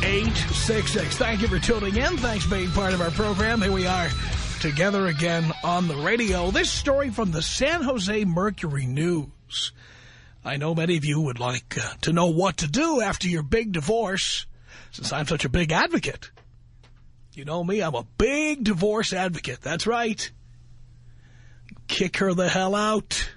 1-800-5800-866. Thank you for tuning in. Thanks for being part of our program. Here we are together again on the radio. This story from the San Jose Mercury News. I know many of you would like uh, to know what to do after your big divorce, since I'm such a big advocate. You know me, I'm a big divorce advocate. That's right. Kick her the hell out.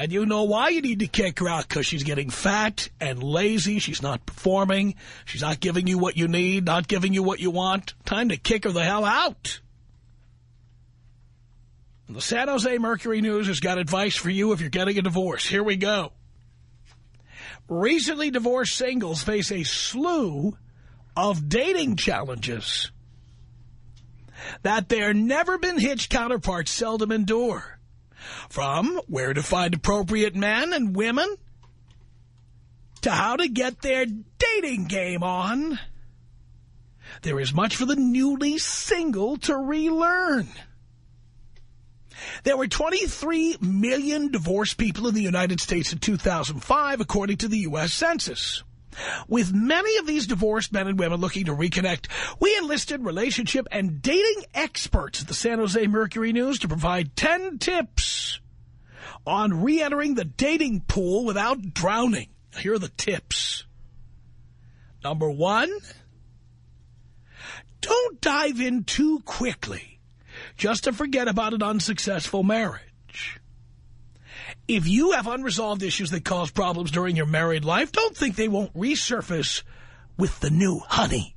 And you know why you need to kick her out, because she's getting fat and lazy. She's not performing. She's not giving you what you need, not giving you what you want. Time to kick her the hell out. The San Jose Mercury News has got advice for you if you're getting a divorce. Here we go. Recently divorced singles face a slew of dating challenges that their never-been-hitched counterparts seldom endure. From where to find appropriate men and women to how to get their dating game on, there is much for the newly single to relearn. There were 23 million divorced people in the United States in 2005, according to the U.S. Census. With many of these divorced men and women looking to reconnect, we enlisted relationship and dating experts at the San Jose Mercury News to provide 10 tips on re-entering the dating pool without drowning. Here are the tips. Number one, don't dive in too quickly just to forget about an unsuccessful marriage. If you have unresolved issues that cause problems during your married life, don't think they won't resurface with the new honey.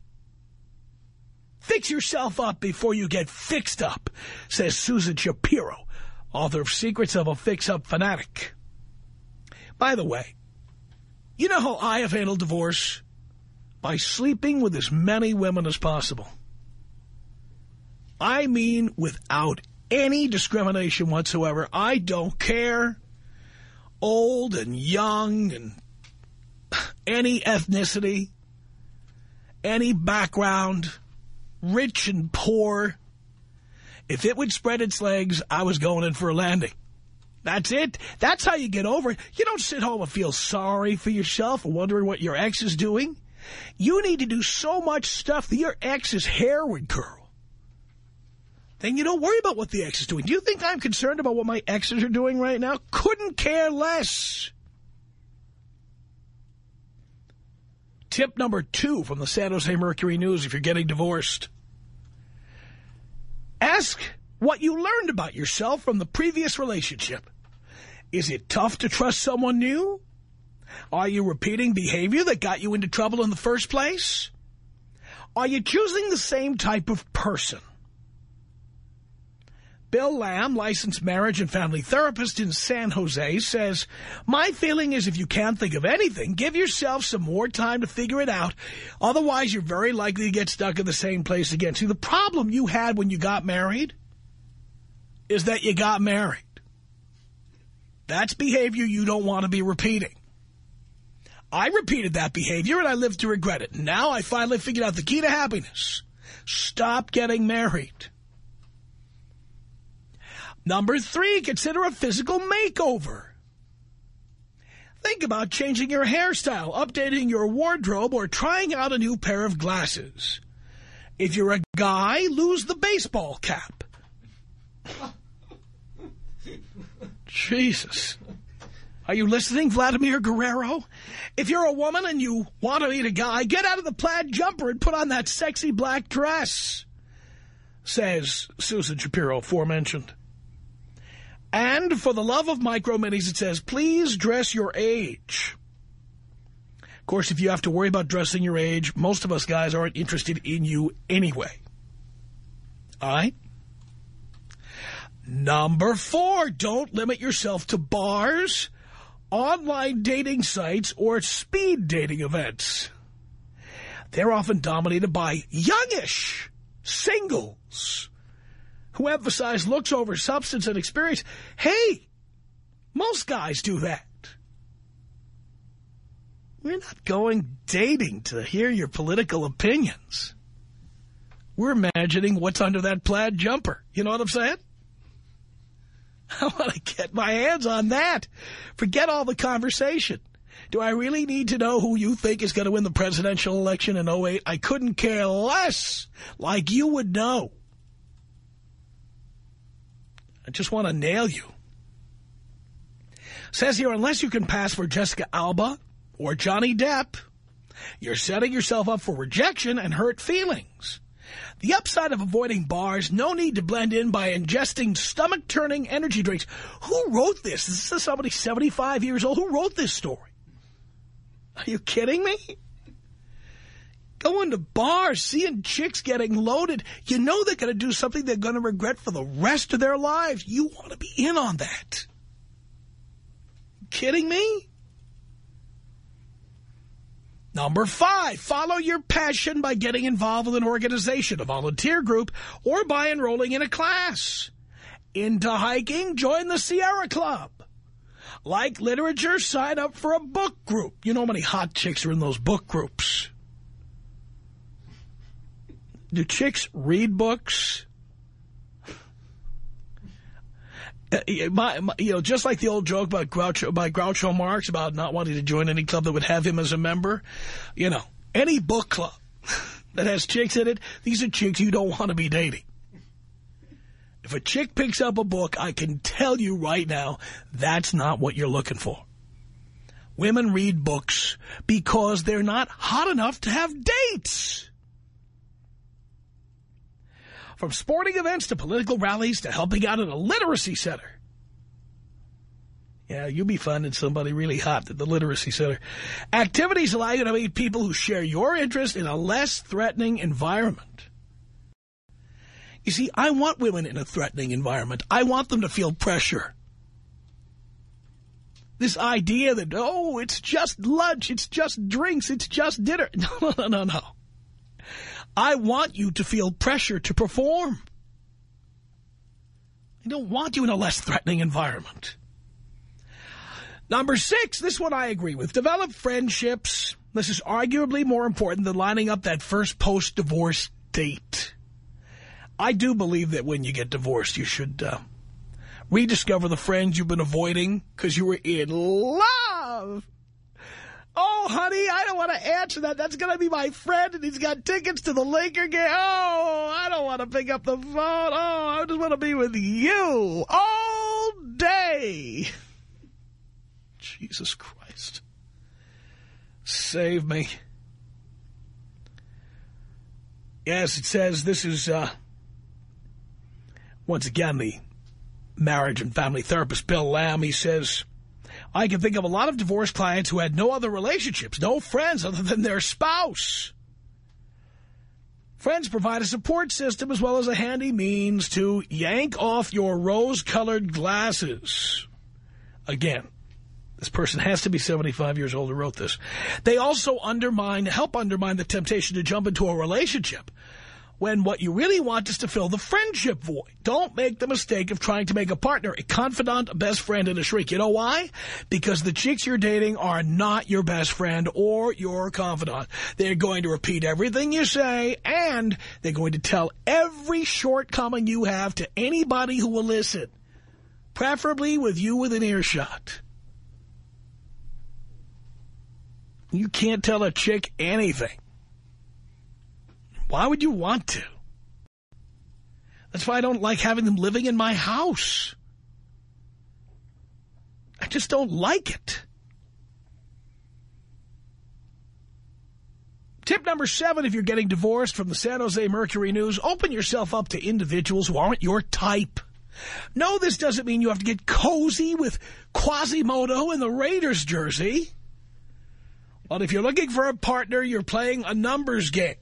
Fix yourself up before you get fixed up, says Susan Shapiro, author of Secrets of a Fix-Up Fanatic. By the way, you know how I have handled divorce? By sleeping with as many women as possible. I mean without any discrimination whatsoever. I don't care. Old and young and any ethnicity, any background, rich and poor. If it would spread its legs, I was going in for a landing. That's it. That's how you get over it. You don't sit home and feel sorry for yourself wondering what your ex is doing. You need to do so much stuff that your ex's hair would curl then you don't worry about what the ex is doing. Do you think I'm concerned about what my exes are doing right now? Couldn't care less. Tip number two from the San Jose Mercury News if you're getting divorced. Ask what you learned about yourself from the previous relationship. Is it tough to trust someone new? Are you repeating behavior that got you into trouble in the first place? Are you choosing the same type of person? Bill Lamb, licensed marriage and family therapist in San Jose, says, My feeling is if you can't think of anything, give yourself some more time to figure it out. Otherwise, you're very likely to get stuck in the same place again. See, the problem you had when you got married is that you got married. That's behavior you don't want to be repeating. I repeated that behavior and I lived to regret it. Now I finally figured out the key to happiness. Stop getting married. Number three, consider a physical makeover. Think about changing your hairstyle, updating your wardrobe, or trying out a new pair of glasses. If you're a guy, lose the baseball cap. Jesus. Are you listening, Vladimir Guerrero? If you're a woman and you want to meet a guy, get out of the plaid jumper and put on that sexy black dress, says Susan Shapiro, aforementioned. And for the love of micro minis, it says, please dress your age. Of course, if you have to worry about dressing your age, most of us guys aren't interested in you anyway. All right? Number four, don't limit yourself to bars, online dating sites, or speed dating events. They're often dominated by youngish singles who emphasize looks over substance and experience. Hey, most guys do that. We're not going dating to hear your political opinions. We're imagining what's under that plaid jumper. You know what I'm saying? I want to get my hands on that. Forget all the conversation. Do I really need to know who you think is going to win the presidential election in 08? I couldn't care less, like you would know. I just want to nail you. Says here, unless you can pass for Jessica Alba or Johnny Depp, you're setting yourself up for rejection and hurt feelings. The upside of avoiding bars, no need to blend in by ingesting stomach-turning energy drinks. Who wrote this? Is this somebody 75 years old? Who wrote this story? Are you kidding me? Going to bars, seeing chicks getting loaded. You know they're going to do something they're going to regret for the rest of their lives. You want to be in on that. Kidding me? Number five, follow your passion by getting involved with an organization, a volunteer group, or by enrolling in a class. Into hiking, join the Sierra Club. Like literature, sign up for a book group. You know how many hot chicks are in those book groups. Do chicks read books? Uh, my, my, you know, just like the old joke about Groucho, by Groucho Marx about not wanting to join any club that would have him as a member, you know, any book club that has chicks in it, these are chicks you don't want to be dating. If a chick picks up a book, I can tell you right now, that's not what you're looking for. Women read books because they're not hot enough to have dates. From sporting events to political rallies to helping out at a literacy center. Yeah, you'll be finding somebody really hot at the literacy center. Activities allow you to meet people who share your interest in a less threatening environment. You see, I want women in a threatening environment. I want them to feel pressure. This idea that, oh, it's just lunch, it's just drinks, it's just dinner. No, no, no, no. I want you to feel pressure to perform. I don't want you in a less threatening environment. Number six, this one I agree with. Develop friendships. This is arguably more important than lining up that first post-divorce date. I do believe that when you get divorced, you should uh, rediscover the friends you've been avoiding because you were in love. Oh, honey, I don't want to answer that. That's going to be my friend, and he's got tickets to the Laker game. Oh, I don't want to pick up the phone. Oh, I just want to be with you all day. Jesus Christ. Save me. Yes, it says this is, uh, once again, the marriage and family therapist, Bill Lamb. He says... I can think of a lot of divorced clients who had no other relationships, no friends other than their spouse. Friends provide a support system as well as a handy means to yank off your rose-colored glasses. Again, this person has to be 75 years old who wrote this. They also undermine, help undermine the temptation to jump into a relationship when what you really want is to fill the friendship void. Don't make the mistake of trying to make a partner, a confidant, a best friend, and a shriek. You know why? Because the chicks you're dating are not your best friend or your confidant. They're going to repeat everything you say, and they're going to tell every shortcoming you have to anybody who will listen, preferably with you within earshot. You can't tell a chick anything. Why would you want to? That's why I don't like having them living in my house. I just don't like it. Tip number seven, if you're getting divorced from the San Jose Mercury News, open yourself up to individuals who aren't your type. No, this doesn't mean you have to get cozy with Quasimodo in the Raiders jersey. But if you're looking for a partner, you're playing a numbers game.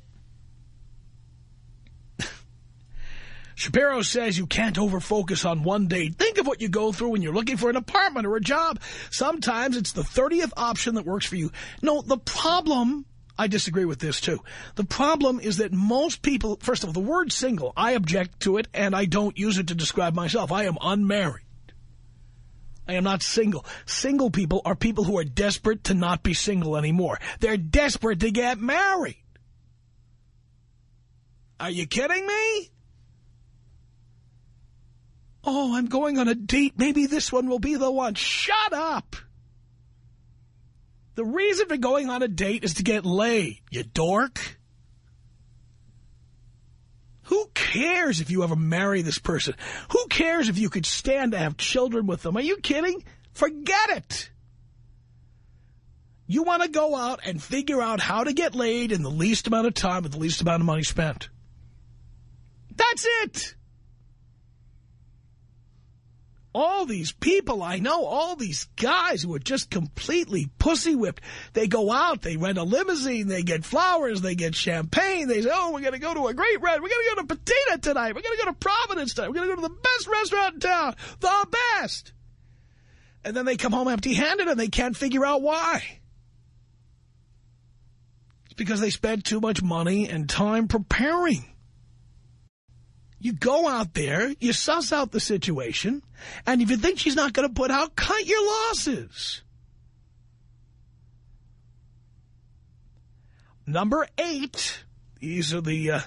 Shapiro says you can't overfocus on one date. Think of what you go through when you're looking for an apartment or a job. Sometimes it's the 30th option that works for you. No, the problem, I disagree with this too. The problem is that most people, first of all, the word single, I object to it and I don't use it to describe myself. I am unmarried. I am not single. Single people are people who are desperate to not be single anymore. They're desperate to get married. Are you kidding me? Oh, I'm going on a date. Maybe this one will be the one. Shut up. The reason for going on a date is to get laid, you dork. Who cares if you ever marry this person? Who cares if you could stand to have children with them? Are you kidding? Forget it. You want to go out and figure out how to get laid in the least amount of time with the least amount of money spent. That's it all these people I know, all these guys who are just completely pussy whipped. They go out, they rent a limousine, they get flowers, they get champagne. They say, oh, we're going to go to a great red. We're going to go to Patina tonight. We're going to go to Providence tonight. We're going to go to the best restaurant in town. The best. And then they come home empty-handed and they can't figure out why. It's because they spent too much money and time preparing. You go out there, you suss out the situation, and if you think she's not going to put out, cut your losses. Number eight, these are the uh,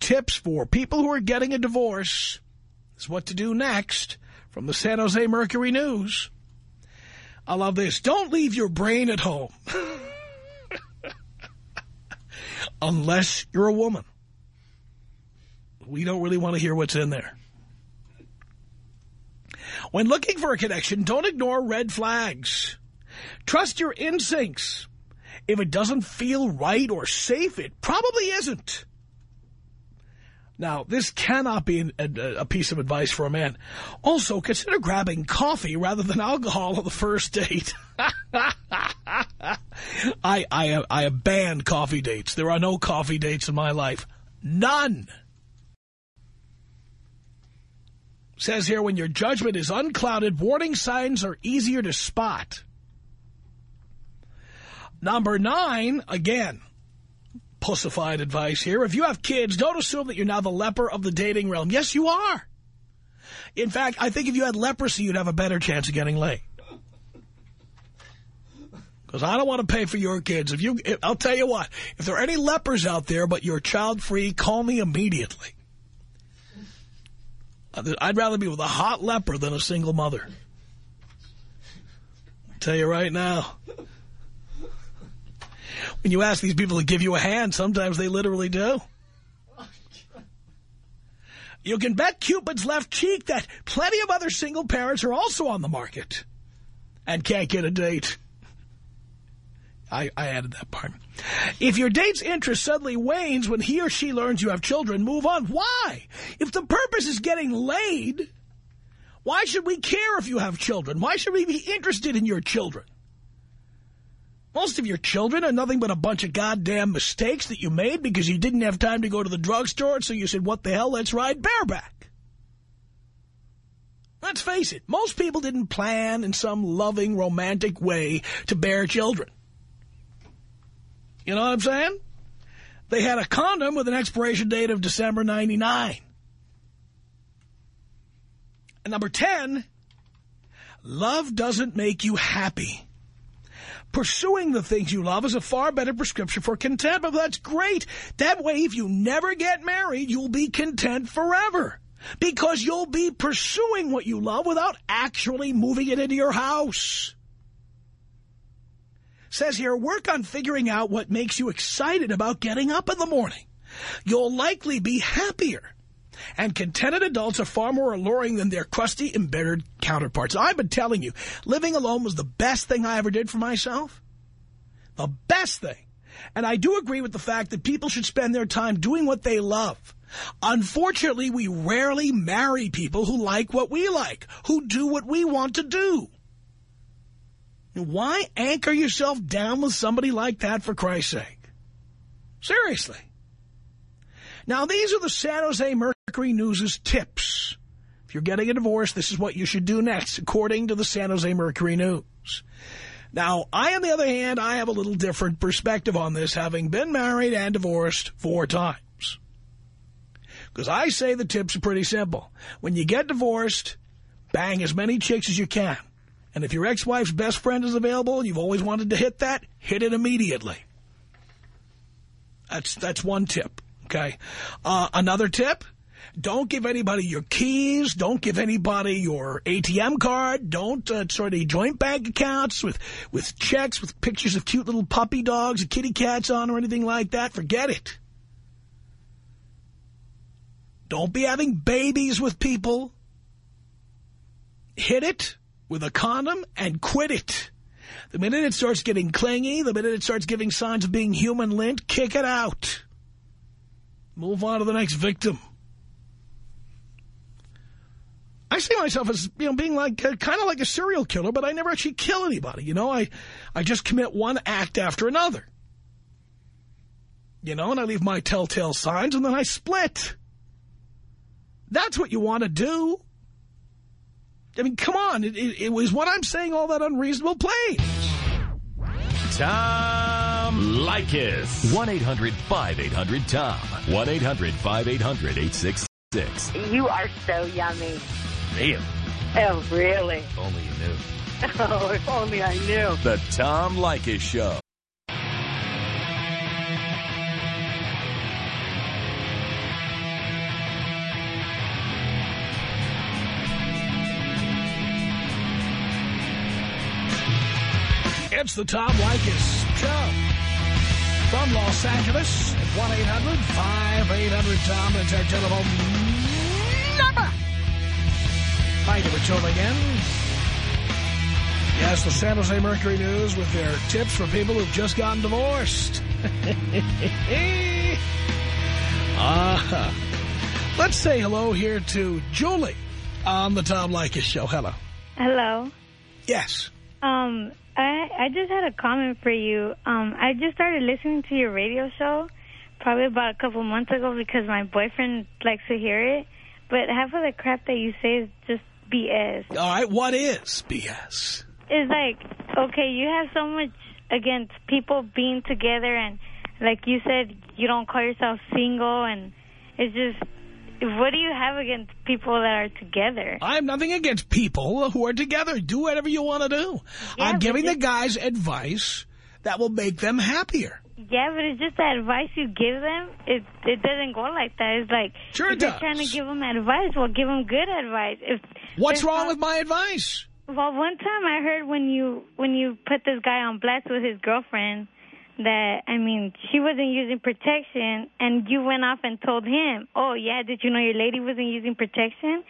tips for people who are getting a divorce. This is what to do next from the San Jose Mercury News. I love this. Don't leave your brain at home. Unless you're a woman we don't really want to hear what's in there. When looking for a connection, don't ignore red flags. Trust your instincts. If it doesn't feel right or safe, it probably isn't. Now, this cannot be a, piece of advice for a man. Also, consider grabbing coffee rather than alcohol on the first date. I, I, I banned coffee dates. There are no coffee dates in my life. None. Says here, when your judgment is unclouded, warning signs are easier to spot. Number nine, again, pussified advice here. If you have kids, don't assume that you're now the leper of the dating realm. Yes, you are. In fact, I think if you had leprosy, you'd have a better chance of getting laid. Because I don't want to pay for your kids. If you, I'll tell you what, if there are any lepers out there, but you're child-free, call me immediately. I'd rather be with a hot leper than a single mother. I'll tell you right now. When you ask these people to give you a hand, sometimes they literally do. You can bet Cupid's left cheek that plenty of other single parents are also on the market and can't get a date. I, I added that part. If your date's interest suddenly wanes when he or she learns you have children, move on. Why? If the purpose is getting laid, why should we care if you have children? Why should we be interested in your children? Most of your children are nothing but a bunch of goddamn mistakes that you made because you didn't have time to go to the drugstore, so you said, what the hell, let's ride bareback. Let's face it, most people didn't plan in some loving, romantic way to bear children. You know what I'm saying? They had a condom with an expiration date of December 99. And number 10, love doesn't make you happy. Pursuing the things you love is a far better prescription for contentment. That's great. That way, if you never get married, you'll be content forever. Because you'll be pursuing what you love without actually moving it into your house. Says here, work on figuring out what makes you excited about getting up in the morning. You'll likely be happier And contented adults are far more alluring than their crusty, embittered counterparts. I've been telling you, living alone was the best thing I ever did for myself. The best thing. And I do agree with the fact that people should spend their time doing what they love. Unfortunately, we rarely marry people who like what we like, who do what we want to do. Why anchor yourself down with somebody like that, for Christ's sake? Seriously. Now, these are the San Jose Mercury News' tips. If you're getting a divorce, this is what you should do next, according to the San Jose Mercury News. Now, I, on the other hand, I have a little different perspective on this, having been married and divorced four times. Because I say the tips are pretty simple. When you get divorced, bang as many chicks as you can. And if your ex-wife's best friend is available and you've always wanted to hit that, hit it immediately. That's, that's one tip, okay? Uh, another tip, don't give anybody your keys. Don't give anybody your ATM card. Don't uh, start any joint bank accounts with, with checks with pictures of cute little puppy dogs and kitty cats on or anything like that. Forget it. Don't be having babies with people. Hit it with a condom and quit it. The minute it starts getting clingy, the minute it starts giving signs of being human lint, kick it out. Move on to the next victim. I see myself as, you know, being like, uh, kind of like a serial killer, but I never actually kill anybody. You know, I, I just commit one act after another. You know, and I leave my telltale signs and then I split. That's what you want to do. I mean, come on. It, it, it was what I'm saying all that unreasonable plays. Tom Leykis. 1-800-5800-TOM. 1-800-5800-866. You are so yummy. Damn. Oh, really? If only you knew. Oh, if only I knew. The Tom Leykis Show. It's the Tom Leykis Show. From Los Angeles at 1-800-5800-TOM. That's our telephone number. Thank you for tuning in. Yes, the San Jose Mercury News with their tips for people who've just gotten divorced. uh, let's say hello here to Julie on the Tom Leykis Show. Hello. Hello. Yes. Um, I I just had a comment for you. Um, I just started listening to your radio show probably about a couple months ago because my boyfriend likes to hear it. But half of the crap that you say is just BS. All right, what is BS? It's like, okay, you have so much against people being together and like you said, you don't call yourself single and it's just, what do you have against people that are together? I have nothing against people who are together. Do whatever you want to do. Yeah, I'm giving the guys advice that will make them happier. Yeah, but it's just the advice you give them. It it doesn't go like that. It's like Sure if you're trying to give them advice, well, give them good advice. If What's wrong some- with my advice? Well, one time I heard when you when you put this guy on blast with his girlfriend that I mean she wasn't using protection, and you went off and told him, "Oh yeah, did you know your lady wasn't using protection?"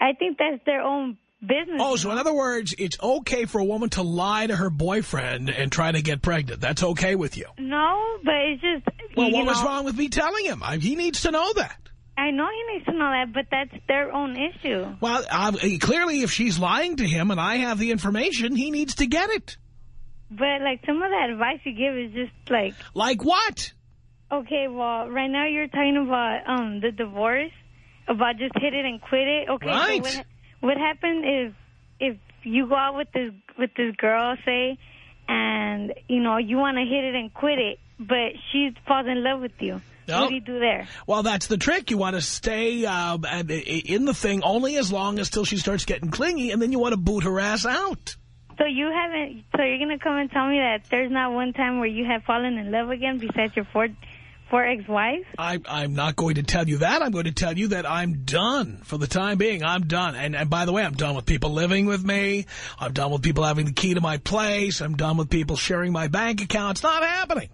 I think that's their own business. Oh, so in other words, it's okay for a woman to lie to her boyfriend and try to get pregnant. That's okay with you. no, but it's just Well, what was wrong with me telling him? I, he needs to know that. I know he needs to know that, but that's their own issue. Well, uh, clearly, if she's lying to him and I have the information, he needs to get it. But like some of the advice you give is just like Like what? Okay, well, right now you're talking about um the divorce, about just hit it and quit it. Okay, so what, what happened is if you go out with this with this girl, say, and you know you want to hit it and quit it, but she falls in love with you. No. What do you do there? Well, that's the trick. You want to stay uh, in the thing only as long as till she starts getting clingy, and then you want to boot her ass out. So you haven't. So you're gonna come and tell me that there's not one time where you have fallen in love again besides your four four ex-wives? I, I'm not going to tell you that. I'm going to tell you that I'm done for the time being. I'm done. And, and by the way, I'm done with people living with me. I'm done with people having the key to my place. I'm done with people sharing my bank account. It's not happening.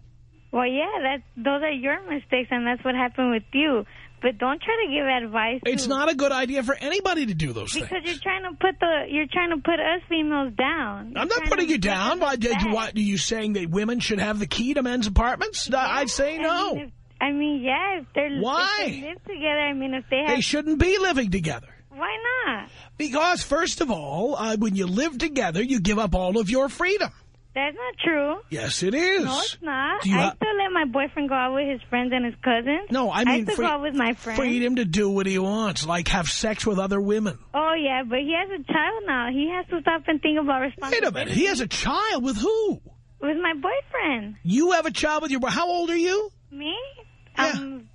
Well, yeah, that those are your mistakes, and that's what happened with you. But don't try to give advice. It's to, not a good idea for anybody to do those because things. Because you're trying to put the you're trying to put us females down. You're I'm not putting you down. Why, did you, what, are you saying that women should have the key to men's apartments? I'd say I no. mean, if, I mean, yeah, if they're Why? if they live together. I mean, if they have, They shouldn't be living together. why not? Because, first of all, uh, when you live together, you give up all of your freedom. That's not true. Yes, it is. No, it's not. I still let my boyfriend go out with his friends and his cousins. No, I mean still free- go out with my friends. freedom to do what he wants, like have sex with other women. Oh yeah, but he has a child now. He has to stop and think about Wait a minute. He has a child with who? with my boyfriend. You have a child with your... How old are you? Me? Yeah. Um,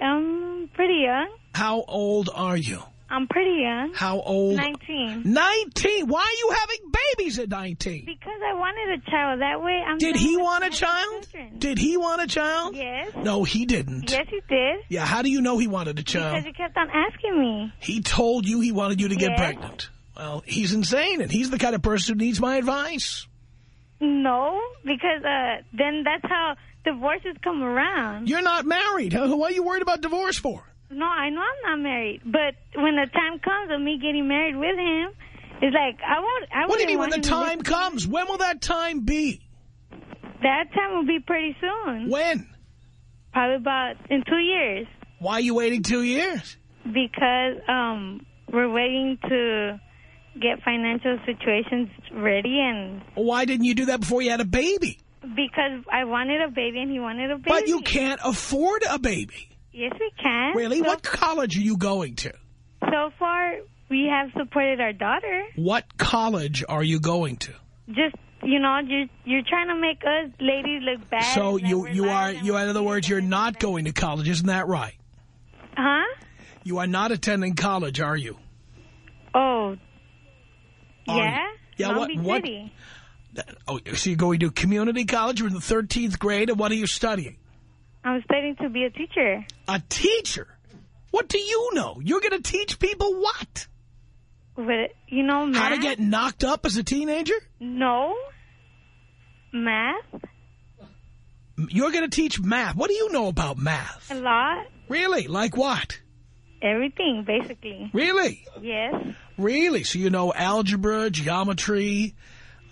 I'm pretty young. How old are you? I'm pretty young. How old? 19. 19. Why are you having babies at 19? Because I wanted a child. That way I'm... Did he want a child? children. Did he want a child? Yes. No, he didn't. Yes, he did. Yeah, how do you know he wanted a child? Because he kept on asking me. He told you he wanted you to get pregnant. Well, he's insane, and he's the kind of person who needs my advice. No, because uh, then that's how divorces come around. You're not married. Huh? What are you worried about divorce for? No, I know I'm not married, but when the time comes of me getting married with him, it's like I won't. I What do you mean when the want him to time comes? When will that time be? That time will be pretty soon. When? Probably about in two years, Why are you waiting two years? because um we're waiting to get financial situations ready, and Why didn't you do that before you had a baby? because I wanted a baby and he wanted a baby. But you can't afford a baby. Yes, we can. Really? So, What college are you going to? So far, we have supported our daughter. What college are you going to? Just you know, you're you're trying to make us ladies look bad. So you you are you in other words you're not going to college, isn't that right? Huh? You are not attending college, are you? Oh. Are yeah. you? Yeah, Long what- Beach what- City. Oh, so you're going to community college? You're in the 13th grade, and what are you studying? I'm studying to be a teacher. A teacher? What do you know? You're going to teach people what? But you know, math. How to get knocked up as a teenager? no math. You're going to teach math. What do you know about math? A lot. Really? Like what? Everything, basically. Really? Yes. Really? So you know algebra, geometry.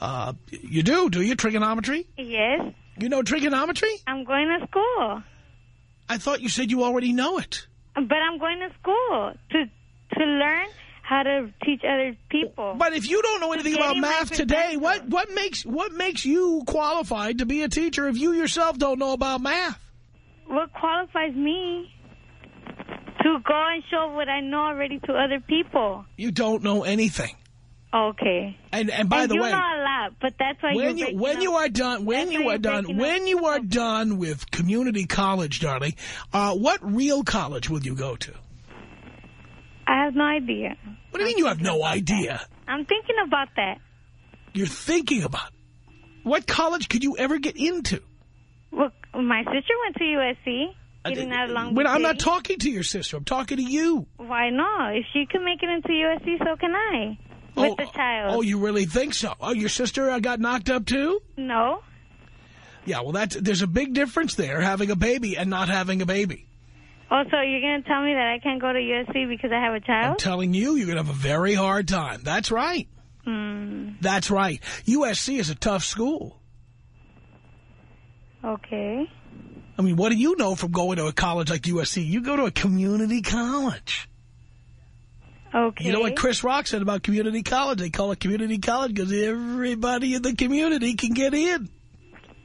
Uh, you do, do you? Trigonometry? Yes. You know trigonometry? I'm going to school, I thought you said you already know it. but I'm going to school to to learn how to teach other people. But if you don't know anything about math today, what what makes what makes you qualified to be a teacher if you yourself don't know about math? what qualifies me to go and show what I know already to other people? You don't know anything. Okay. And and by and the you way, know a lot, but that's why when you're you when up. you are done when That's you are done when up. you are done with community college, darling, uh, what real college will you go to? I have no idea. What do you mean you have no idea? I'm thinking about that. You're thinking about it. What college could you ever get into? Well, my sister went to USC. Getting out of Long When I'm not talking to your sister. I'm talking to you. Why not? If she can make it into USC, so can I. With oh, the child. Oh, you really think so? Oh, your sister uh, got knocked up too? No. Yeah, well, that's there's a big difference there, having a baby and not having a baby. Oh, so you're going to tell me that I can't go to USC because I have a child? I'm telling you, you're going to have a very hard time. That's right. Hmm. That's right. USC is a tough school. Okay. I mean, what do you know from going to a college like USC? You go to a community college. Okay. You know what Chris Rock said about community college? They call it community college because everybody in the community can get in.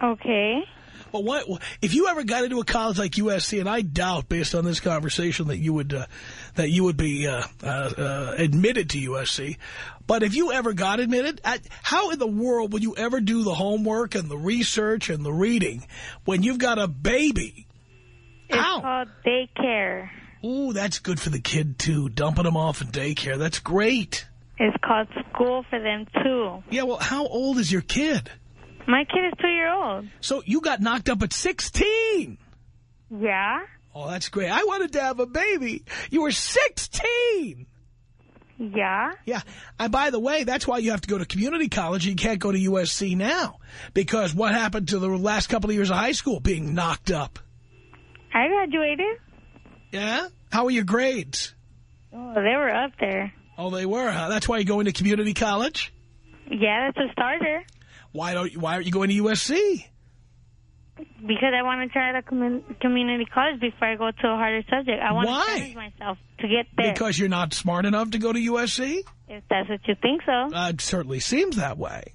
Okay. But what if you ever got into a college like USC? And I doubt, based on this conversation, that you would uh, that you would be uh, uh, uh, admitted to USC. But if you ever got admitted, at, how in the world would you ever do the homework and the research and the reading when you've got a baby? It's How? called daycare. Ooh, that's good for the kid too. Dumping them off in daycare, that's great. It's called school for them, too. Yeah, well, how old is your kid? My kid is two-year-old. So you got knocked up at 16. Yeah? Oh, that's great. I wanted to have a baby. You were 16. Yeah? Yeah. And by the way, that's why you have to go to community college. You can't go to USC now. Because what happened to the last couple of years of high school being knocked up? I graduated. Yeah? How were your grades? Oh, they were up there. Oh, they were, huh? That's why you're going to community college? Yeah, that's a starter. Why don't? Why aren't you going to USC? Because I want to try the commun community college before I go to a harder subject. I want Why? to challenge myself to get there. Because you're not smart enough to go to USC? if that's what you think so. Uh, it certainly seems that way.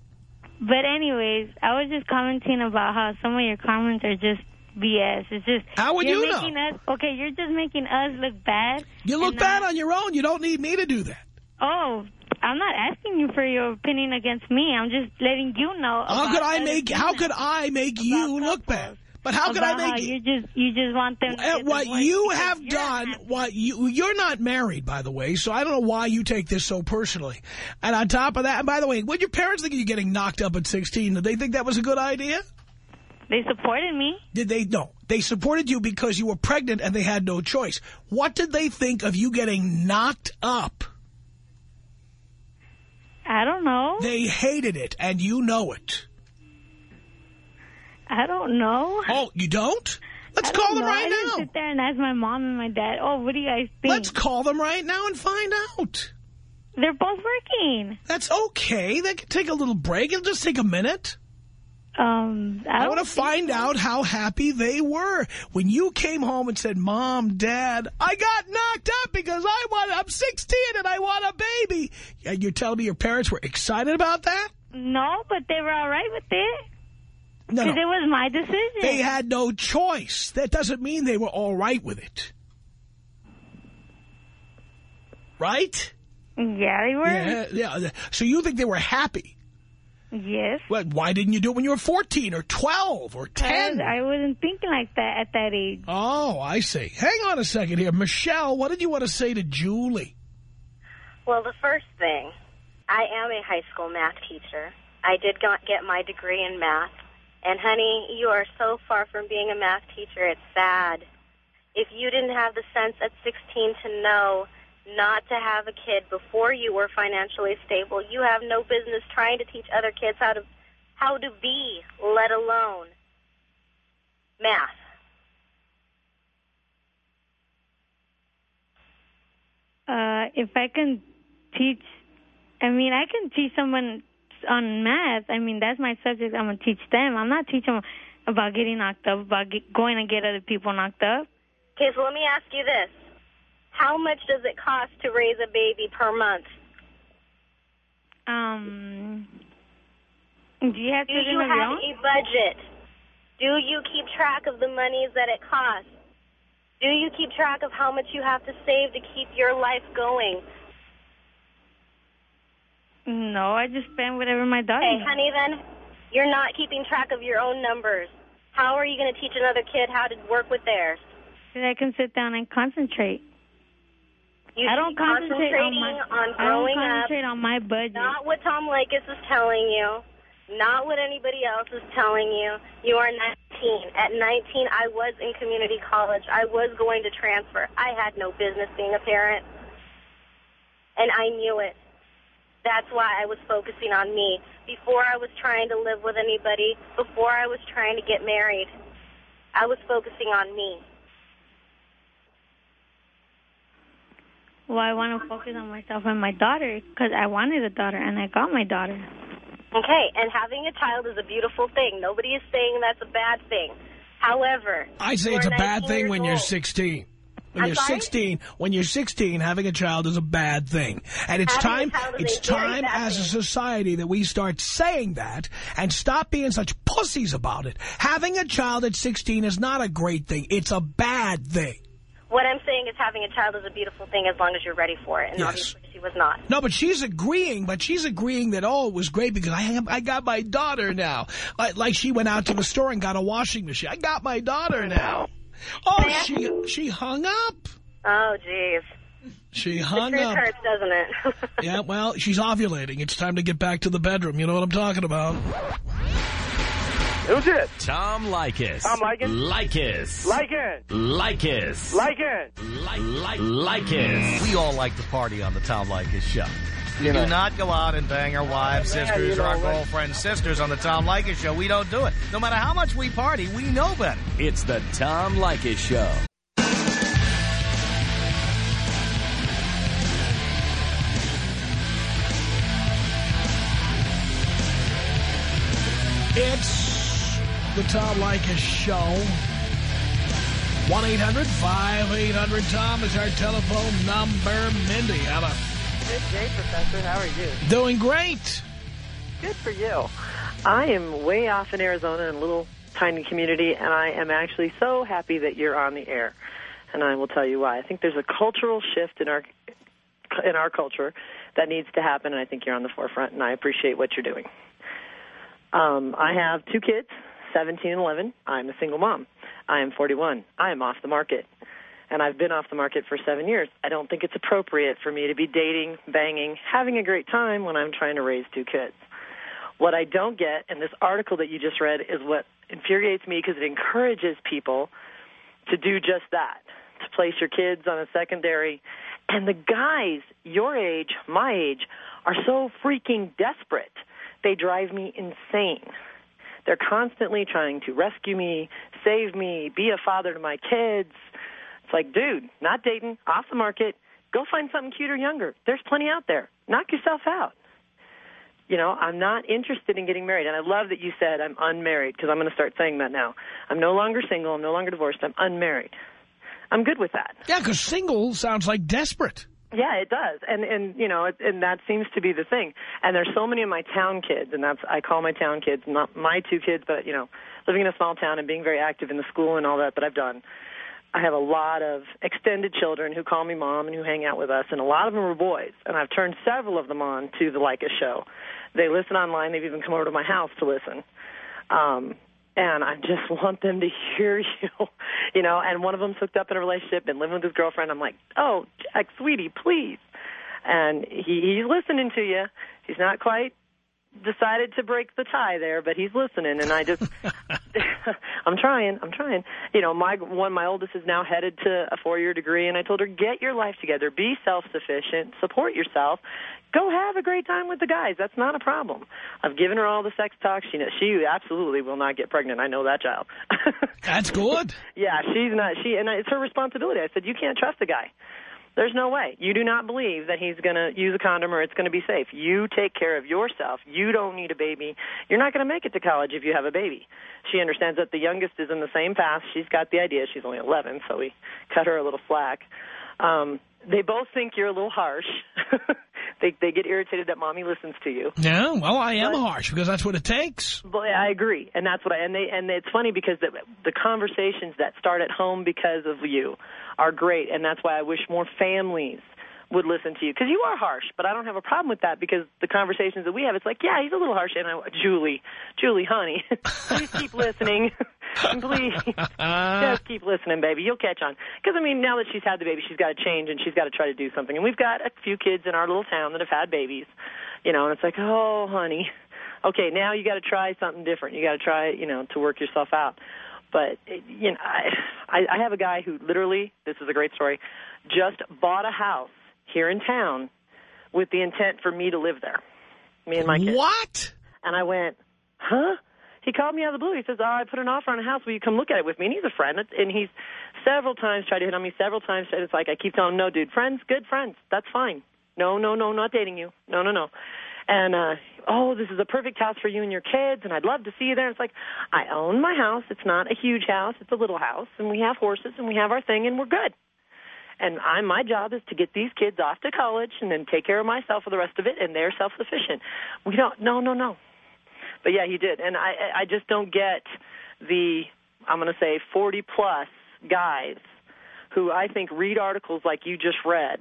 But anyways, I was just commenting about how some of your comments are just BS. It's just How would you're you know? making Us, okay, you're just making us look bad. You look bad on your own. You don't need me to do that. Oh, I'm not asking you for your opinion against me. I'm just letting you know. How could I make? How could I make you look bad? But how could I make you just you just want them to what you have done, happy. what you you're not married, by the way, so I don't know why you take this so personally. And on top of that, and by the way, what your parents think of you getting knocked up at 16? Did they think that was a good idea? They supported me. Did they? No. They supported you because you were pregnant and they had no choice. What did they think of you getting knocked up? I don't know. They hated it, and you know it. I don't know. Oh, you don't? Let's don't call them know. Right didn't now. sit there and ask my mom and my dad. Oh, what do you guys think? Let's call them right now and find out. They're both working. That's okay. They can take a little break. It'll just take a minute. Um, I, I want to find out how happy they were when you came home and said, Mom, Dad, I got knocked up because I want, I'm 16 and I want a baby. And you're telling me your parents were excited about that? No, but they were all right with it No, because no. it was my decision. They had no choice. That doesn't mean they were all right with it. Right? yeah, they were. Yeah, yeah. So you think they were happy. Yes. Well, why didn't you do it when you were 14 or 12 or 10? I wasn't thinking like that at that age. Oh, I see. Hang on a second here. Michelle, what did you want to say to Julie? Well, the first thing, I am a high school math teacher. I did not get my degree in math. And, honey, you are so far from being a math teacher, it's sad. If you didn't have the sense at 16 to know not to have a kid before you were financially stable, you have no business trying to teach other kids how to how to be, let alone math. Uh, if I can teach, I mean, I can teach someone on math. I mean, that's my subject. I'm gonna teach them. I'm not teaching them about getting knocked up, about get, going to get other people knocked up. Okay, so let me ask you this. How much does it cost to raise a baby per month? Um, do you have Do you have a budget? Do you keep track of the monies that it costs? Do you keep track of how much you have to save to keep your life going? No, I just spend whatever my daughter. Hey, honey, then you're not keeping track of your own numbers. How are you going to teach another kid how to work with theirs? So that I can sit down and concentrate. You I don't concentrate on my. on I don't growing up, on my budget. not what Tom Leykis is telling you, not what anybody else is telling you. You are 19. At 19, I was in community college. I was going to transfer. I had no business being a parent, and I knew it. That's why I was focusing on me. Before I was trying to live with anybody, before I was trying to get married, I was focusing on me. Well, I want to focus on myself and my daughter because I wanted a daughter and I got my daughter. Okay, and having a child is a beautiful thing. Nobody is saying that's a bad thing. However, I say it's a bad thing years when you're 16. When I'm you're sorry? 16, when you're 16, having a child is a bad thing. And it's Having time, it's time as a society that we start saying that and stop being such pussies about it. Having a child at 16 is not a great thing. It's a bad thing. What I'm saying is having a child is a beautiful thing as long as you're ready for it, and Yes. obviously she was not. No, but she's agreeing, but she's agreeing that, oh, it was great because I have, I got my daughter now. Like, like she went out to the store and got a washing machine. I got my daughter now. Oh, she, she hung up. Oh, jeez. She hung truth up. hurts, doesn't it? Yeah, well, she's ovulating. It's time to get back to the bedroom. You know what I'm talking about. Who's it? Tom Leykis. Tom Leykis? Leykis. Like it. Leykis. Like it. Like, like, Leykis. We all like to party on the Tom Leykis show. You know. Do not go out and bang our wives, man, sisters, you or our girlfriends' sisters on the Tom Leykis show. We don't do it. No matter how much we party, we know better. It's the Tom Leykis Show. The Tom Leykis Show. 1-800-5800-TOM is our telephone number. Mindy, hello. Good day, Professor. How are you? Doing great. Good for you. I am way off in Arizona in a little tiny community, and I am actually so happy that you're on the air. And I will tell you why. I think there's a cultural shift in our in our culture that needs to happen, and I think you're on the forefront, and I appreciate what you're doing. Um, I have two kids, 17 and 11. I'm a single mom. I am 41. I am off the market. And I've been off the market for seven years. I don't think it's appropriate for me to be dating, banging, having a great time when I'm trying to raise two kids. What I don't get, and this article that you just read is what infuriates me because it encourages people to do just that, to place your kids on a secondary. And the guys your age, my age, are so freaking desperate. They drive me insane. They're constantly trying to rescue me, save me, be a father to my kids. It's like, dude, not dating, off the market. Go find something cute or younger. There's plenty out there. Knock yourself out. You know, I'm not interested in getting married. And I love that you said I'm unmarried because I'm going to start saying that now. I'm no longer single. I'm no longer divorced. I'm unmarried. I'm good with that. Yeah, because single sounds like desperate. Yeah, it does, and and you know, it, and that seems to be the thing. And there's so many of my town kids, and that's I call my town kids, not my two kids, but you know, living in a small town and being very active in the school and all that that I've done. I have a lot of extended children who call me mom and who hang out with us, and a lot of them are boys. And I've turned several of them on to the Leykis show. They listen online. They've even come over to my house to listen. Um, and I just want them to hear you, you know. And one of them's hooked up in a relationship and living with his girlfriend. I'm like, oh, Jack, sweetie, please. And he, he's listening to you. He's not quite decided to break the tie there, but he's listening. And I just, I'm trying, I'm trying. You know, my one, my oldest is now headed to a four-year degree, and I told her, get your life together, be self-sufficient, support yourself, go have a great time with the guys. That's not a problem. I've given her all the sex talk. She she absolutely will not get pregnant. I know that child. That's good. yeah, she's not. She and it's her responsibility. I said you can't trust the guy. There's no way. You do not believe that he's going to use a condom or it's going to be safe. You take care of yourself. You don't need a baby. You're not going to make it to college if you have a baby. She understands that the youngest is in the same path. She's got the idea. She's only 11, so we cut her a little slack. Um, they both think you're a little harsh. they they get irritated that mommy listens to you. Yeah, well, I am but, harsh because that's what it takes. But I agree, and that's what I and they and it's funny because the the conversations that start at home because of you are great, and that's why I wish more families would listen to you because you are harsh, but I don't have a problem with that because the conversations that we have, it's like, yeah, he's a little harsh, and I, Julie, Julie, honey, please keep listening. Please, just keep listening, baby. You'll catch on. Because, I mean, now that she's had the baby, she's got to change and she's got to try to do something. And we've got a few kids in our little town that have had babies, you know, and it's like, oh, honey, okay, now you got to try something different. You got to try, you know, to work yourself out. But, you know, I, I have a guy who literally, this is a great story, just bought a house here in town with the intent for me to live there. Me and my kids. What? And I went, huh? he called me out of the blue. He says, oh, I put an offer on a house. Will you come look at it with me? And he's a friend. And he's several times tried to hit on me, several times. And It's like I keep telling him, no, dude, friends, good friends. That's fine. No, no, no, not dating you. No, no, no. And, uh, oh, this is a perfect house for you and your kids, and I'd love to see you there. And It's like, I own my house. It's not a huge house. It's a little house, and we have horses, and we have our thing, and we're good. And I, my job is to get these kids off to college and then take care of myself for the rest of it, and they're self-sufficient. We don't, no, no, no. But yeah, he did, and I I just don't get the I'm going to say 40 plus guys who I think read articles like you just read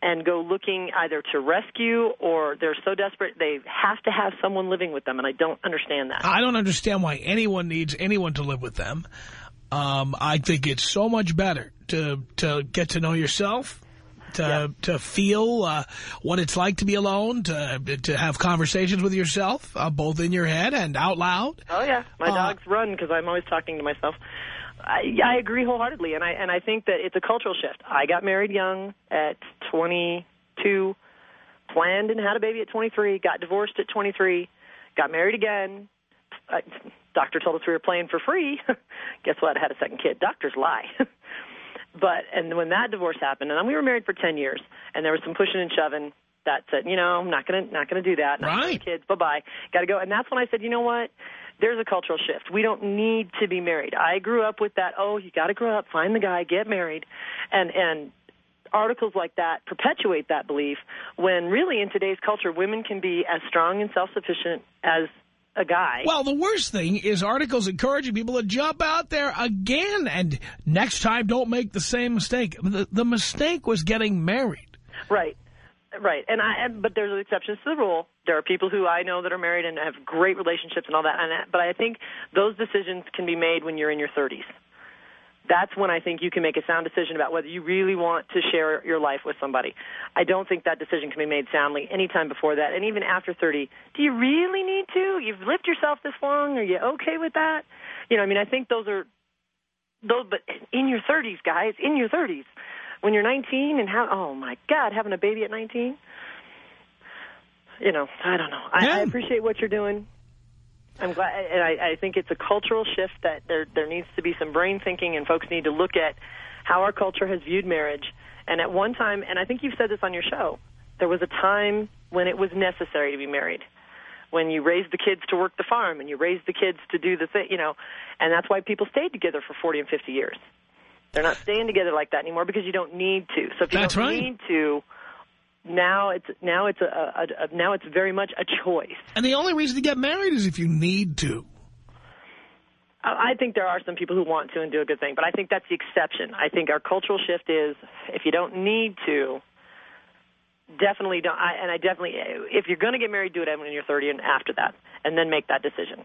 and go looking either to rescue or they're so desperate they have to have someone living with them, and I don't understand that. I don't understand why anyone needs anyone to live with them. Um, I think it's so much better to to get to know yourself to yeah. to feel uh, what it's like to be alone, to to have conversations with yourself, uh, both in your head and out loud. Oh yeah, my uh, dogs run because I'm always talking to myself. I, I agree wholeheartedly, and I and I think that it's a cultural shift. I got married young at 22, planned and had a baby at 23, got divorced at 23, got married again. I, doctor told us we were playing for free. Guess what? I had a second kid. Doctors lie. But and when that divorce happened, and we were married for 10 years, and there was some pushing and shoving, that said, you know, I'm not gonna not gonna do that. Not Right. Kids, bye bye. Got to go. And that's when I said, you know what? There's a cultural shift. We don't need to be married. I grew up with that. Oh, you got to grow up, find the guy, get married, and and articles like that perpetuate that belief. When really in today's culture, women can be as strong and self-sufficient as a guy. Well, the worst thing is articles encouraging people to jump out there again. And next time, don't make the same mistake. The, the mistake was getting married. Right. Right, and I, and, but there's exceptions to the rule. There are people who I know that are married and have great relationships and all that. And but I think those decisions can be made when you're in your 30s. That's when I think you can make a sound decision about whether you really want to share your life with somebody. I don't think that decision can be made soundly anytime before that, and even after 30. Do you really need to? You've lived yourself this long. Are you okay with that? You know, I mean, I think those are those, but in your 30s, guys, in your 30s, when you're 19 and how, oh my God, having a baby at 19. You know, I don't know. I, I appreciate what you're doing. I'm glad, and I, I think it's a cultural shift that there there needs to be some brain thinking, and folks need to look at how our culture has viewed marriage. And at one time, and I think you've said this on your show, there was a time when it was necessary to be married, when you raised the kids to work the farm, and you raised the kids to do the thing, you know, and that's why people stayed together for 40 and 50 years. They're not staying together like that anymore because you don't need to. So if you That's don't right. need to, now it's now it's a, a, a now it's very much a choice. And the only reason to get married is if you need to. I I think there are some people who want to and do a good thing, but I think that's the exception. I think our cultural shift is if you don't need to, definitely don't. I, and I definitely, if you're going to get married, do it when you're 30 and after that, and then make that decision.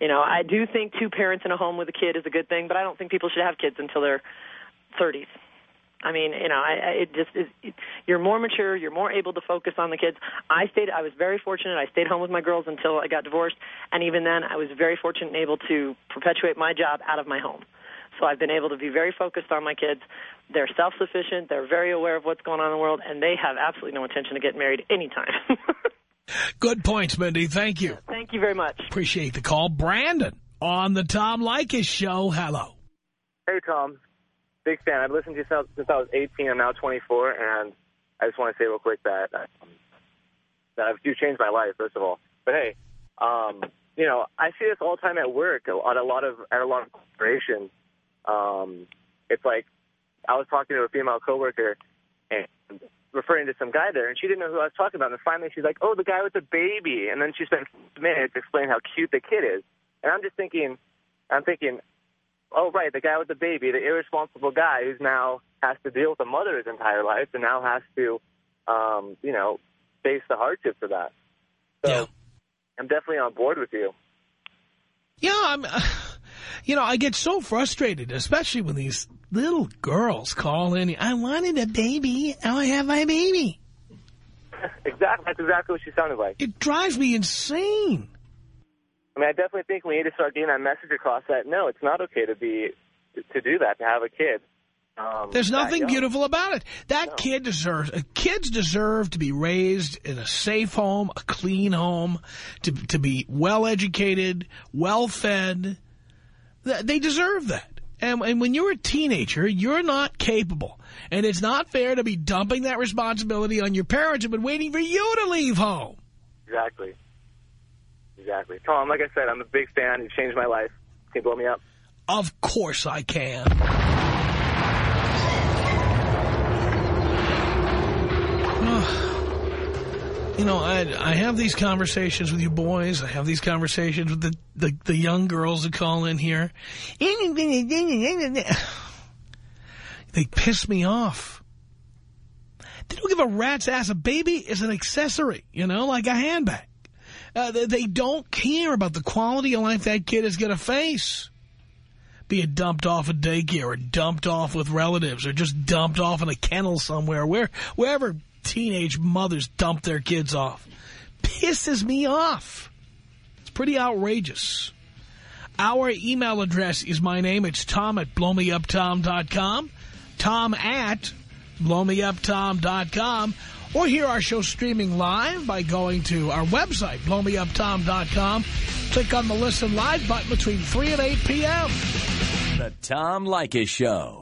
You know, I do think two parents in a home with a kid is a good thing, but I don't think people should have kids until they're 30s. I mean, you know, I, I it just is. It, you're more mature. You're more able to focus on the kids. I stayed. I was very fortunate. I stayed home with my girls until I got divorced, and even then, I was very fortunate and able to perpetuate my job out of my home. So I've been able to be very focused on my kids. They're self-sufficient. They're very aware of what's going on in the world, and they have absolutely no intention to get married anytime. Good points, Mindy. Thank you. Thank you very much. Appreciate the call. Brandon on the Tom Leykis Show. Hello. Hey, Tom. Big fan. I've listened to you since I was 18. I'm now 24, and I just want to say real quick that um, that you've changed my life, first of all. But hey, um, you know, I see this all the time at work, at a lot of at a lot of corporations. Um, it's like I was talking to a female coworker and referring to some guy there, and she didn't know who I was talking about. And finally, she's like, "Oh, the guy with the baby," and then she spent minutes explaining how cute the kid is. And I'm just thinking, I'm thinking, oh right, the guy with the baby, the irresponsible guy who's now has to deal with a mother his entire life and now has to, um, you know, face the hardships of that. So Yeah. I'm definitely on board with you. Yeah, I'm, you know, I get so frustrated, especially when these little girls call in. I wanted a baby. Now I have my baby. exactly, that's exactly what she sounded like. It drives me insane. I mean, I definitely think we need to start getting that message across that no, it's not okay to be to do that to have a kid. Um, There's nothing beautiful about it. That kid deserves, uh, kids deserve to be raised in a safe home, a clean home, to, to be well-educated, well-fed. They deserve that. And, and when you're a teenager, you're not capable. And it's not fair to be dumping that responsibility on your parents who've been waiting for you to leave home. Exactly. Exactly. Tom, like I said, I'm a big fan. You changed my life. Can you blow me up? Of course I can. You know, I I have these conversations with you boys. I have these conversations with the, the, the young girls that call in here. They piss me off. They don't give a rat's ass. A baby is an accessory, you know, like a handbag. Uh, they, don't care about the quality of life that kid is going to face. Be it dumped off at daycare or dumped off with relatives or just dumped off in a kennel somewhere, where wherever teenage mothers dump their kids off. Pisses me off. It's pretty outrageous. Our email address is my name. It's Tom at blowmeuptom.com. Tom at blowmeuptom.com. Or hear our show streaming live by going to our website, blowmeuptom.com. Click on the Listen Live button between 3 and 8 p.m. The Tom Leykis Show.